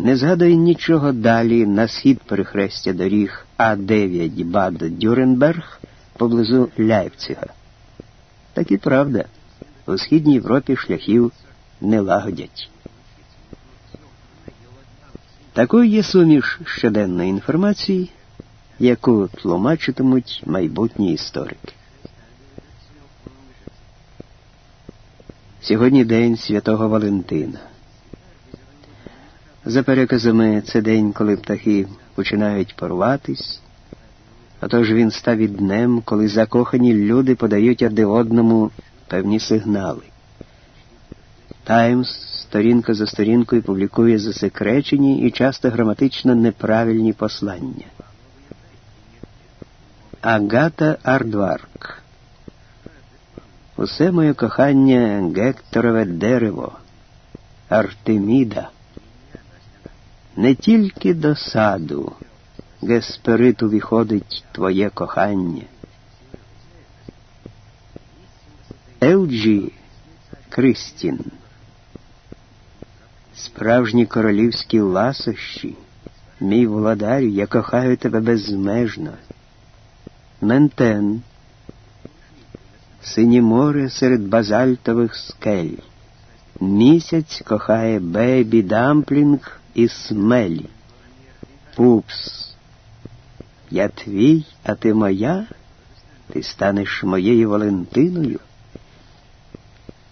не згадує нічого далі на схід перехрестя доріг А9 Бад Дюренберг поблизу Ляйпцига. Так і правда, у Східній Європі шляхів не лагодять. Такою є суміш щоденної інформації, яку тлумачитимуть майбутні історики. Сьогодні день святого Валентина. За переказами, це день, коли птахи починають порватись, отож він став і днем, коли закохані люди подають один одному певні сигнали. Таймс сторінка за сторінкою публікує засекречені і часто граматично неправильні послання. Агата Ардварк. Усе моє кохання Гекторове дерево, Артеміда. Не тільки до саду, Геспериту виходить твоє кохання. Елджі Кристін. Справжні королівські ласощі, мій владарю, я кохаю тебе безмежно. Ментен, синє море серед базальтових скель. Місяць кохає Бейбі Дамплінг і Смелі. Пупс. Я твій, а ти моя, ти станеш моєю Валентиною.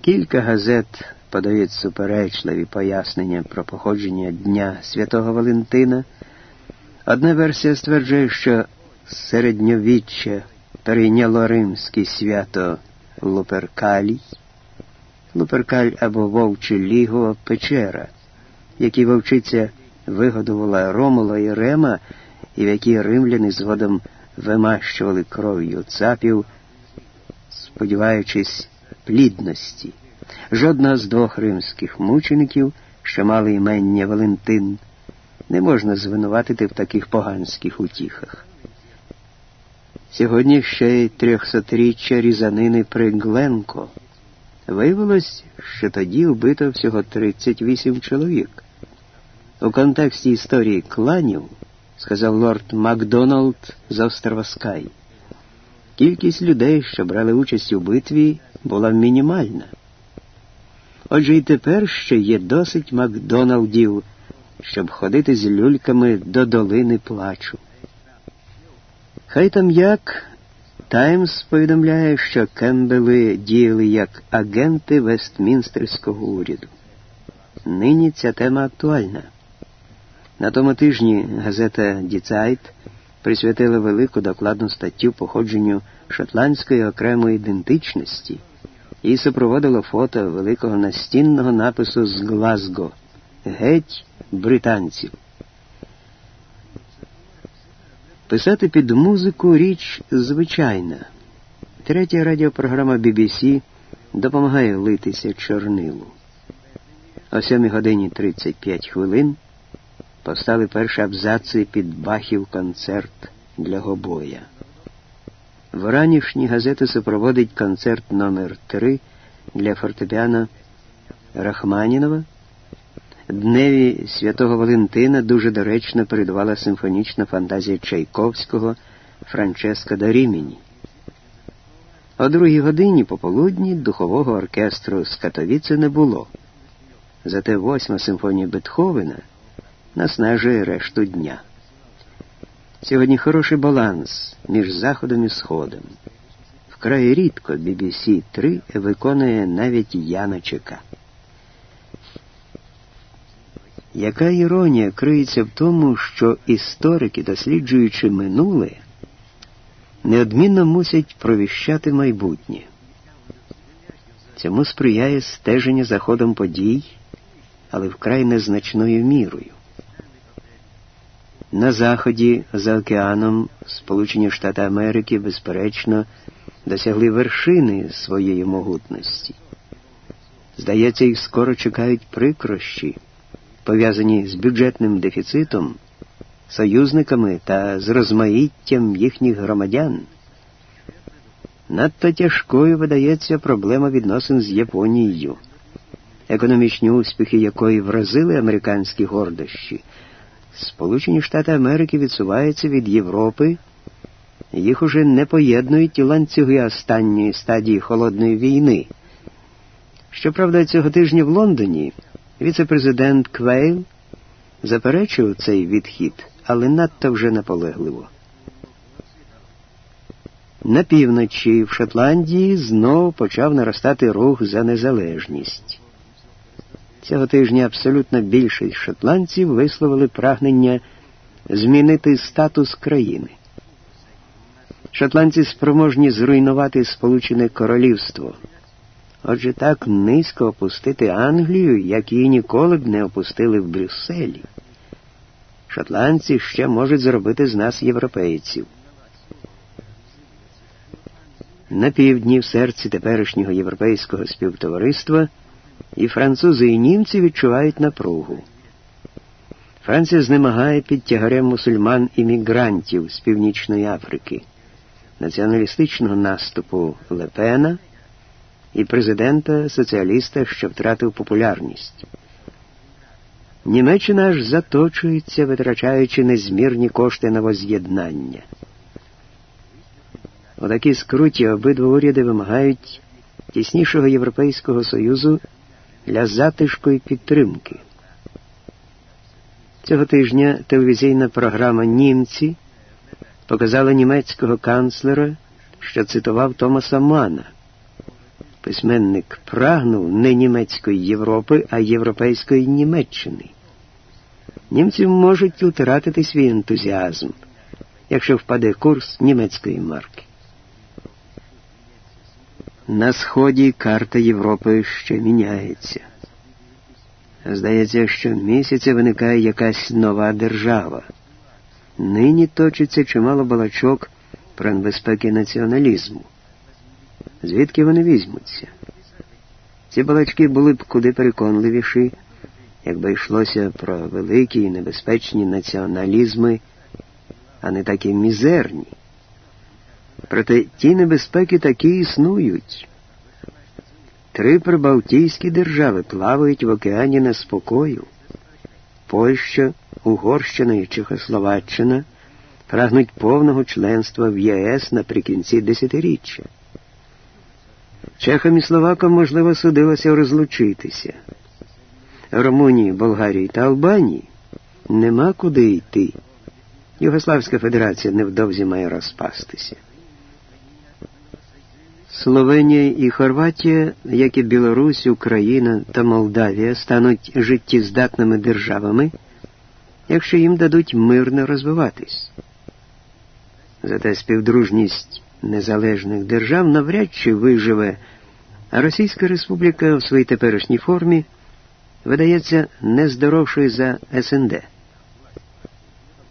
Кілька газет подають суперечливі пояснення про походження Дня Святого Валентина. Одна версія стверджує, що середньовіччя перейняло римське свято Луперкалій, Луперкаль або Вовче Ліго Печера, які вовчиця вигодувала Ромула і Рема, і в якій римляни згодом вимащували кров'ю цапів, сподіваючись плідності. Жодного з двох римських мучеників, що мали імення Валентин, не можна звинуватити в таких поганських утіхах. Сьогодні ще й трьохсотріччя різанини при Гленко. Виявилось, що тоді вбито всього 38 чоловік. У контексті історії кланів, сказав лорд Макдоналд з острова Скай, кількість людей, що брали участь у битві, була мінімальна. Отже і тепер ще є досить Макдоналдів, щоб ходити з люльками до долини плачу. Хай там як, Таймс повідомляє, що Кембели діяли як агенти Вестмінстерського уряду. Нині ця тема актуальна. На тому тижні газета Діцайт присвятила велику докладну статтю походженню шотландської окремої ідентичності і супроводило фото великого настінного напису з Глазго Геть британців. Писати під музику річ звичайна. Третя радіопрограма BBC допомагає литися чорнилу. О 7 годині 35 хвилин постали перші абзаци під бахів концерт для гобоя. Вранішні газети супроводить концерт номер 3 для фортепіано Рахманінова. Дневі святого Валентина дуже доречно передувала симфонічна фантазія Чайковського Франческа до Рімені. О другій годині пополудні духового оркестру з Катовіце не було. Зате восьма симфонія Бетховена наснажує решту дня. Сьогодні хороший баланс між Заходом і Сходом. Вкрай рідко BBC 3 виконує навіть Яна Чека. Яка іронія криється в тому, що історики, досліджуючи минуле, неодмінно мусять провіщати майбутнє. Цьому сприяє стеження за ходом подій, але вкрай незначною мірою. На Заході за океаном Сполучені Штати Америки, безперечно, досягли вершини своєї могутності. Здається, їх скоро чекають прикрощі, пов'язані з бюджетним дефіцитом, союзниками та з розмаїттям їхніх громадян. Надто тяжкою видається проблема відносин з Японією. економічні успіхи якої вразили американські гордощі, Сполучені Штати Америки відсуваються від Європи, їх уже не поєднують і ланцюги останньої стадії холодної війни. Щоправда, цього тижня в Лондоні віце-президент Квейл заперечив цей відхід, але надто вже наполегливо. На півночі в Шотландії знов почав наростати рух за незалежність. Цього тижня абсолютно більшість шотландців висловили прагнення змінити статус країни. Шотландці спроможні зруйнувати Сполучене Королівство. Отже, так низько опустити Англію, як її ніколи б не опустили в Брюсселі. Шотландці ще можуть зробити з нас європейців. На півдні, в серці теперішнього європейського співтовариства, і французи і німці відчувають напругу. Франція знемагає під тягарем мусульман-іммігрантів з Північної Африки, націоналістичного наступу Лепена і президента соціаліста, що втратив популярність. Німеччина аж заточується, витрачаючи незмірні кошти на воз'єднання. У такій скруті обидва уряди вимагають тіснішого Європейського Союзу для затишку і підтримки. Цього тижня телевізійна програма Німці показала німецького канцлера, що цитував Томаса Мана. Письменник прагнув не німецької Європи, а європейської Німеччини. Німці можуть втратити свій ентузіазм, якщо впаде курс німецької марки. На сході карта Європи ще міняється. Здається, що місяця виникає якась нова держава. Нині точиться чимало балачок про небезпеки націоналізму. Звідки вони візьмуться? Ці балачки були б куди переконливіші, якби йшлося про великі і небезпечні націоналізми, а не такі мізерні. Проте ті небезпеки такі існують. Три прибалтійські держави плавають в океані неспокою. Польща, Угорщина і Чехословаччина прагнуть повного членства в ЄС наприкінці десятиріччя. Чехам і Словакам, можливо, судилося розлучитися. Румунії, Болгарії та Албанії нема куди йти. Югославська Федерація невдовзі має розпастися. Словенія і Хорватія, як і Білорусь, Україна та Молдавія, стануть життєздатними державами, якщо їм дадуть мирно розвиватись. Зате співдружність незалежних держав навряд чи виживе, а Російська Республіка в своїй теперішній формі видається нездоровшою за СНД.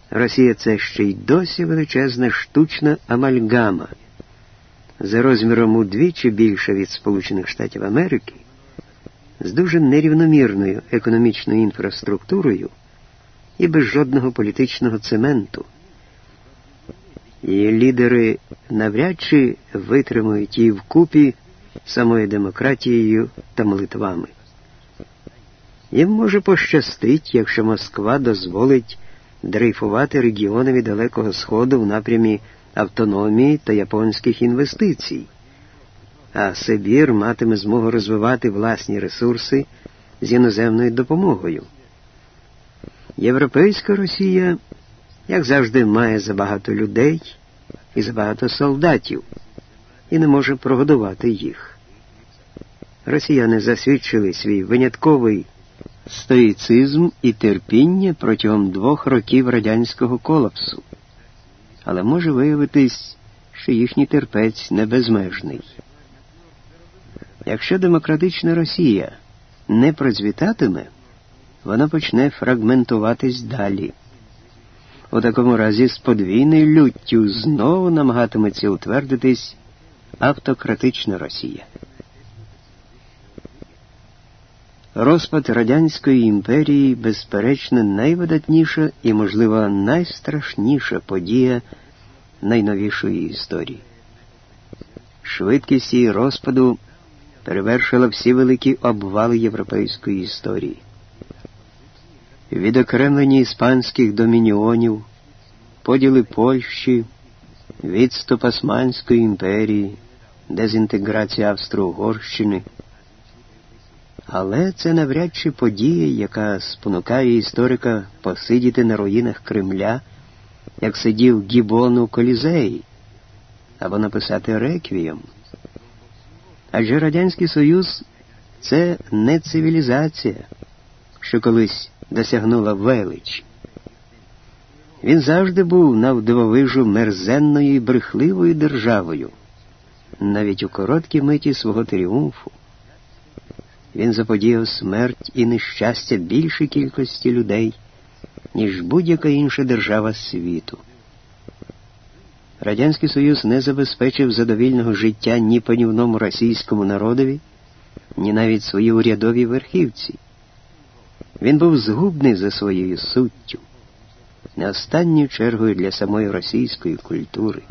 Росія це ще й досі величезна штучна амальгама за розміром удвічі більше від Сполучених Штатів Америки, з дуже нерівномірною економічною інфраструктурою і без жодного політичного цементу. Її лідери навряд чи витримують її вкупі самою демократією та молитвами. Їм може пощастить, якщо Москва дозволить дрейфувати регіонами Далекого Сходу в напрямі автономії та японських інвестицій, а Сибір матиме змогу розвивати власні ресурси з іноземною допомогою. Європейська Росія, як завжди, має забагато людей і забагато солдатів і не може прогодувати їх. Росіяни засвідчили свій винятковий стоїцизм і терпіння протягом двох років радянського колапсу але може виявитись, що їхній терпець не безмежний. Якщо демократична Росія не процвітатиме, вона почне фрагментуватись далі. У такому разі з подвійною люттю знову намагатиметься утвердитись автократична Росія. Розпад Радянської імперії, безперечно, найвидатніша і, можливо, найстрашніша подія найновішої історії. Швидкість її розпаду перевершила всі великі обвали європейської історії. Відокремлення іспанських домініонів, поділи Польщі, відступ Османської імперії, дезінтеграція Австро-Угорщини. Але це навряд чи подія, яка спонукає історика посидіти на руїнах Кремля, як сидів Гібон у Колізеї, або написати реквієм. Адже Радянський Союз це не цивілізація, що колись досягнула велич. Він завжди був навдивовижу мерзенною і брехливою державою, навіть у короткій миті свого тріумфу. Він заподіяв смерть і нещастя більшій кількості людей, ніж будь-яка інша держава світу. Радянський Союз не забезпечив задовільного життя ні панівному російському народові, ні навіть своїй урядовій верхівці. Він був згубний за своєю суттю, не останньою чергою для самої російської культури.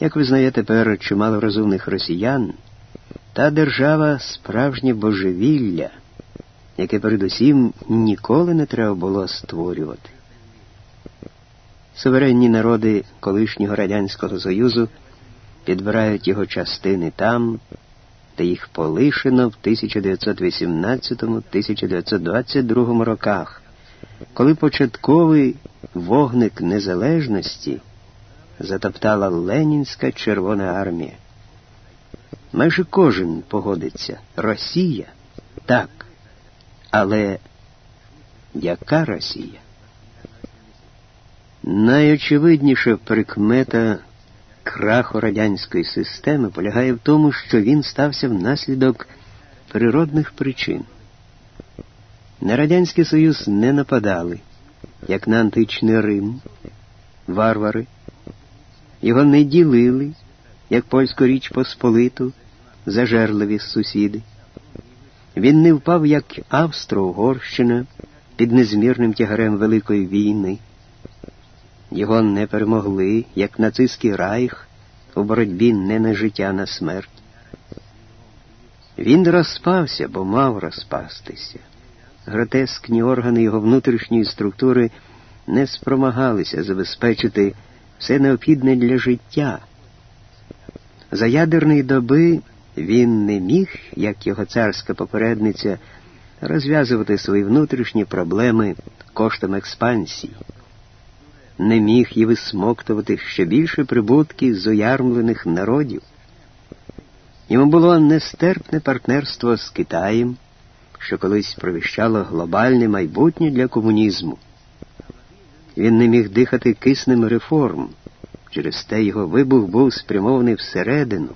Як ви знаєте тепер чимало розумних росіян, та держава справжнє божевілля, яке передусім ніколи не треба було створювати. Суверенні народи колишнього Радянського Союзу підбирають його частини там, де їх полишено в 1918-1922 роках, коли початковий вогник незалежності затоптала Ленінська Червона армія. Майже кожен погодиться Росія так. Але яка Росія? Найочевидніша прикмета краху радянської системи полягає в тому, що він стався внаслідок природних причин. На Радянський Союз не нападали, як на античний Рим, варвари, його не ділили, як польську річ Посполиту, зажерливі сусіди. Він не впав, як Австро-Угорщина під незмірним тягарем Великої війни. Його не перемогли, як нацистський райх у боротьбі не на життя, а на смерть. Він розпався, бо мав розпастися. Гротескні органи його внутрішньої структури не спромагалися забезпечити все необхідне для життя. За ядерної доби він не міг, як його царська попередниця, розв'язувати свої внутрішні проблеми коштом експансії не міг і висмоктувати ще більше прибутків з оярмлених народів. Йому було нестерпне партнерство з Китаєм, що колись провіщало глобальне майбутнє для комунізму. Він не міг дихати киснем реформ, через те його вибух був спрямований всередину.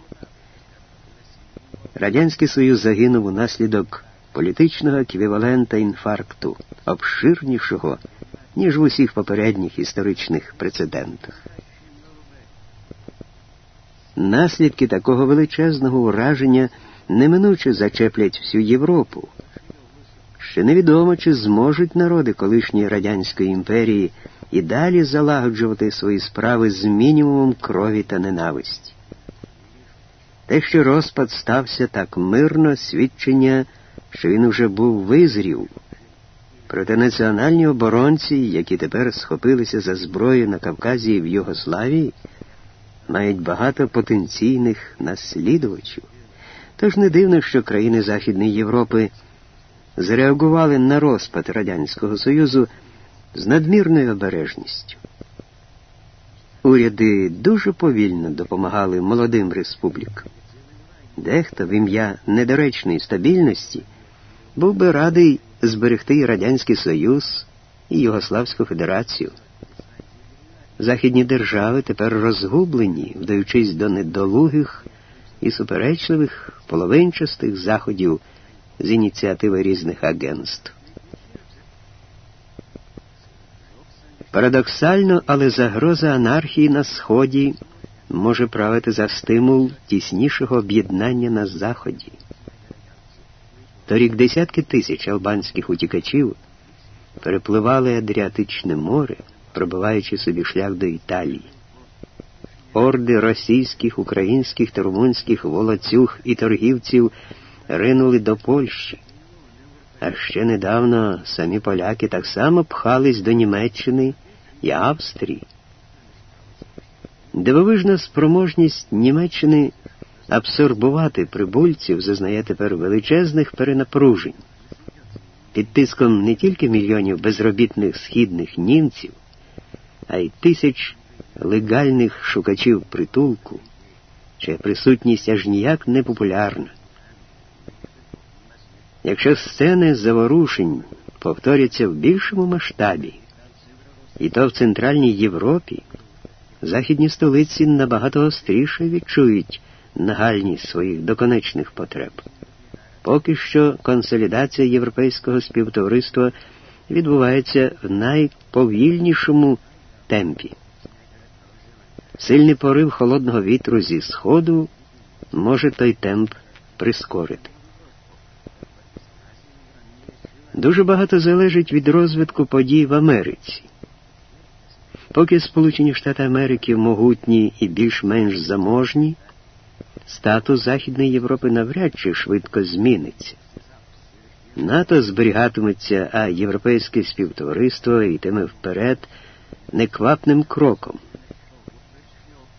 Радянський Союз загинув унаслідок політичного еквівалента інфаркту, обширнішого ніж в усіх попередніх історичних прецедентах. Наслідки такого величезного ураження неминуче зачеплять всю Європу. Ще невідомо, чи зможуть народи колишньої Радянської імперії і далі залагоджувати свої справи з мінімумом крові та ненависті. Те, що розпад стався так мирно, свідчення, що він уже був визрів. Проте національні оборонці, які тепер схопилися за зброю на Кавказі і в Югославії, мають багато потенційних наслідувачів. Тож не дивно, що країни Західної Європи зреагували на розпад Радянського Союзу з надмірною обережністю. Уряди дуже повільно допомагали молодим республікам. Дехто в ім'я недоречної стабільності був би радий зберегти Радянський Союз і Югославську Федерацію. Західні держави тепер розгублені, вдаючись до недолугих і суперечливих половинчастих заходів з ініціативи різних агентств. Парадоксально, але загроза анархії на Сході може правити за стимул тіснішого об'єднання на Заході. Торік десятки тисяч албанських утікачів перепливали Адріатичне море, пробиваючи собі шлях до Італії. орди російських, українських та румунських волоцюг і торгівців ринули до Польщі. А ще недавно самі поляки так само пхались до Німеччини і Австрії. Дивовижна спроможність Німеччини абсорбувати прибульців зазнає тепер величезних перенапружень. Під тиском не тільки мільйонів безробітних східних німців, а й тисяч легальних шукачів притулку, чия присутність аж ніяк не популярна. Якщо сцени заворушень повторяться в більшому масштабі, і то в Центральній Європі, західні столиці набагато гостріше відчують нагальність своїх доконечних потреб. Поки що консолідація європейського співтовариства відбувається в найповільнішому темпі. Сильний порив холодного вітру зі сходу може той темп прискорити. Дуже багато залежить від розвитку подій в Америці. Поки Сполучені Штати Америки могутні і більш-менш заможні, статус Західної Європи навряд чи швидко зміниться. НАТО зберігатиметься, а європейське співтовариство йтиме вперед неквапним кроком.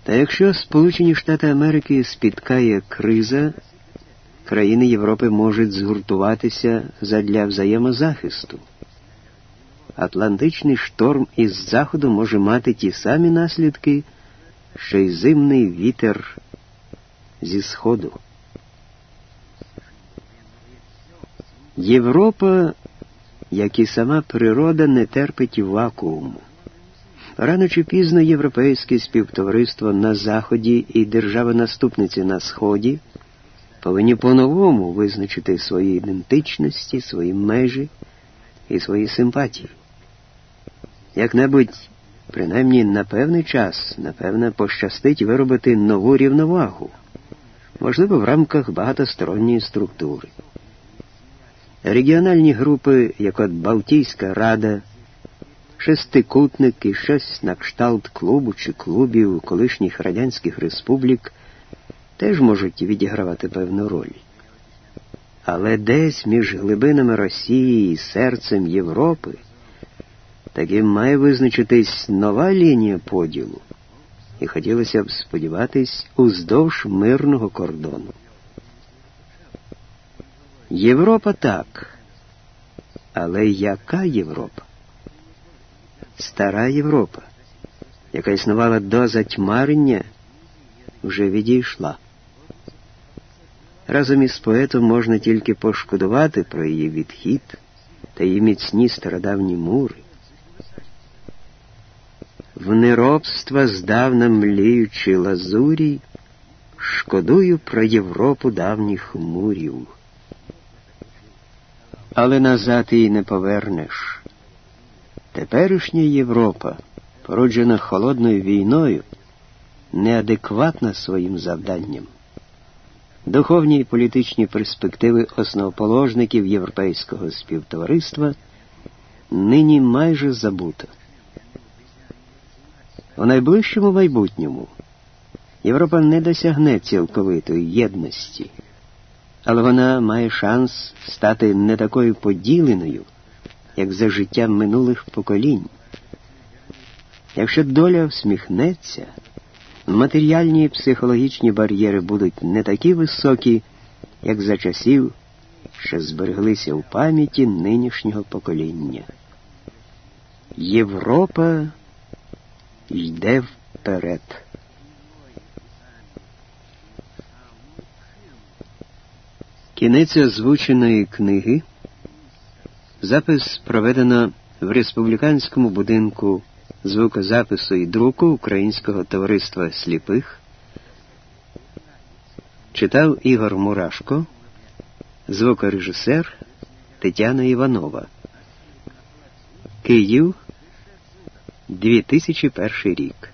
Та якщо Сполучені Штати Америки спіткає криза, країни Європи можуть згуртуватися задля взаємозахисту. Атлантичний шторм із заходу може мати ті самі наслідки, що й зимний вітер зі сходу. Європа, як і сама природа, не терпить вакууму. Рано чи пізно європейське співтовариство на Заході і держави-наступниці на Сході повинні по-новому визначити свої ідентичності, свої межі і свої симпатії. Як-небудь, принаймні на певний час, напевне, пощастить виробити нову рівновагу, можливо, в рамках багатосторонньої структури. Регіональні групи, як от Балтійська Рада, шестикутник і щось на кшталт клубу чи клубів колишніх радянських республік теж можуть відігравати певну роль. Але десь між глибинами Росії і серцем Європи таки має визначитись нова лінія поділу, і хотілося б сподіватись уздовж мирного кордону. Європа так. Але яка Європа? Стара Європа, яка існувала до затьмарення, вже відійшла. Разом із поетом можна тільки пошкодувати про її відхід та її міцні стародавні мури. В неробства здавна мліючи лазурі, шкодую про Європу давніх мурів. Але назад її не повернеш. Теперішня Європа, породжена холодною війною, неадекватна своїм завданням. Духовні і політичні перспективи основоположників європейського співтовариства нині майже забуто. У найближчому майбутньому Європа не досягне цілковитої єдності, але вона має шанс стати не такою поділеною, як за життям минулих поколінь. Якщо доля всміхнеться, матеріальні і психологічні бар'єри будуть не такі високі, як за часів, що збереглися у пам'яті нинішнього покоління. Європа йде вперед. Кінець озвученої книги. Запис проведено в республіканському будинку звукозапису і друку Українського товариства сліпих. Читав Ігор Мурашко, звукорежисер Тетяна Іванова. Київ 2001 рік.